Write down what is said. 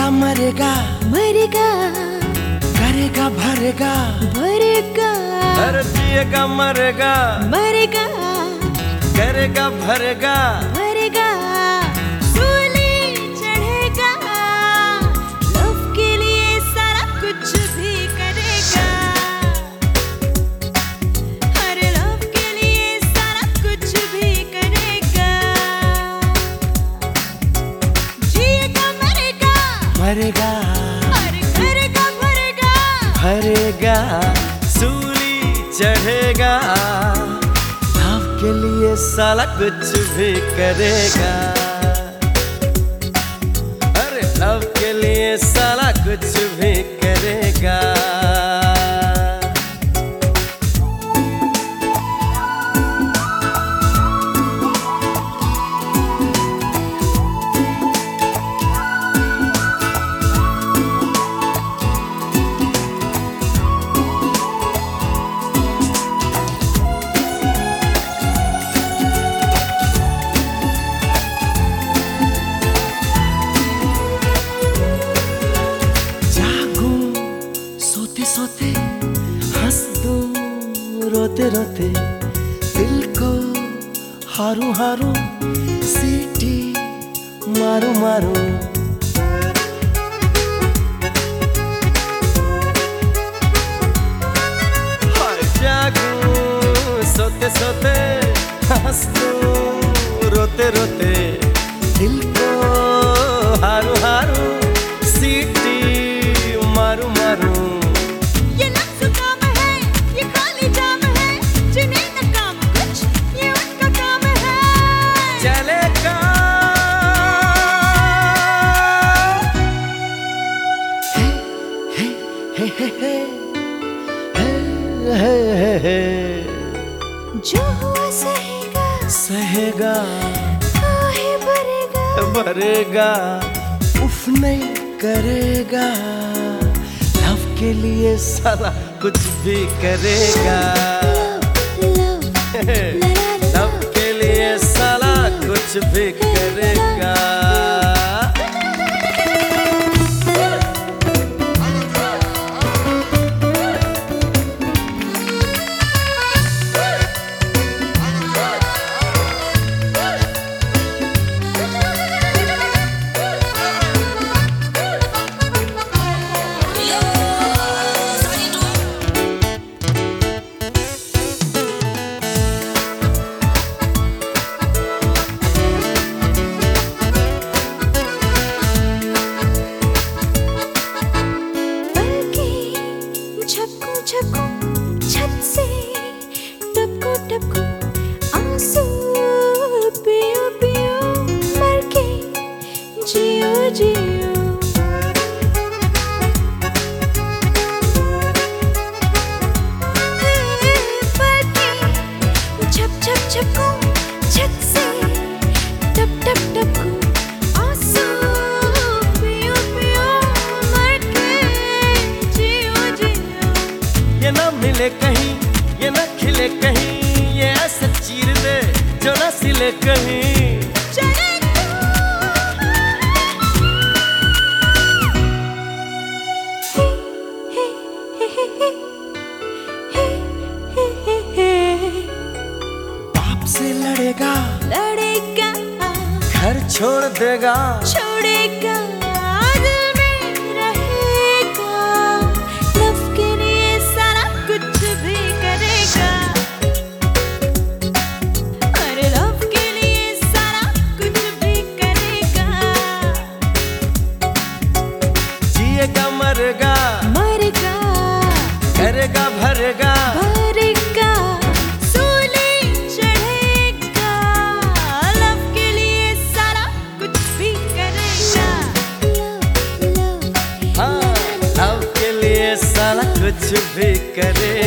मरेगा मरेगा। मरेगा। करेगा भरेगा। भरेगा। अरे का मरेगा। मरेगा। करेगा भरेगा। भरेगा। करेगा भरेगा। भरेगा सूली चढ़ेगा। आपके के लिए साला कुछ भी करेगा। हंस दूं रोते रोते दिल को हारू हारू सीटी मारू मारू हाय जागूं सोते सोते हंस दूं रोते रोते दिल को हारू हारू जो हुआ सहेगा सहेगा। काहे भरेगा भरेगा उफ नहीं करेगा। लव के लिए साला कुछ भी करेगा। लव के लिए साला कुछ भी करेगा। झपको छत से टपको टपको, आँसू पियो पियो मर के जियो। जियो छप झप झप मिले कहीं ये ना खिले कहीं ये ऐसे चीर दे जो न सिले कहीं। चले बाप से लड़ेगा लड़ेगा। घर छोड़ देगा। छोड़ेगा। करेगा भरेगा। भरेगा सोले चढ़ेगा। लव के लिए सारा कुछ भी करेगा। हाँ लव के लिए सारा कुछ भी करेगा।